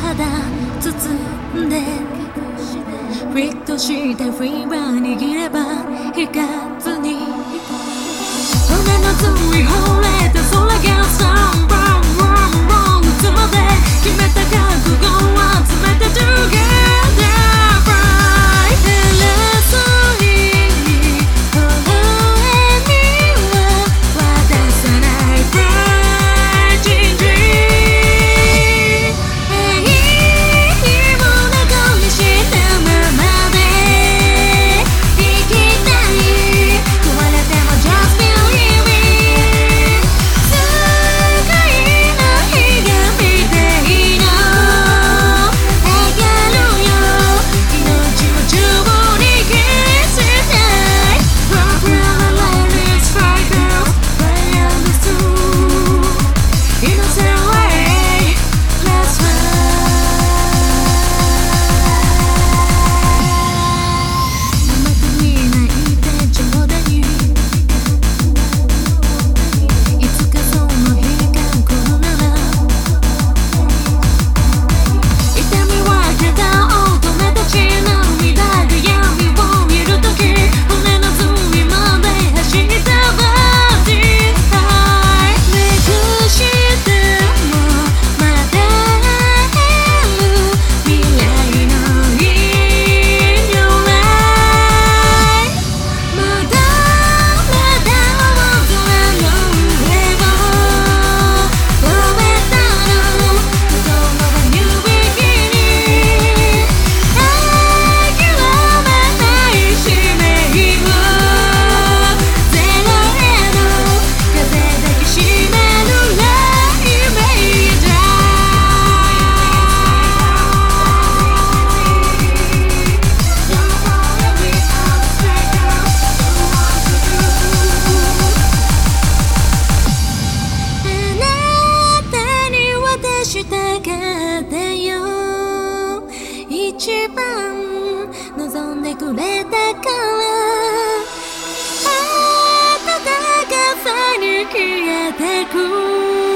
肌包んでフィットしてフィーバー握れば光つ望んでくれたから。暖かさに消えてく。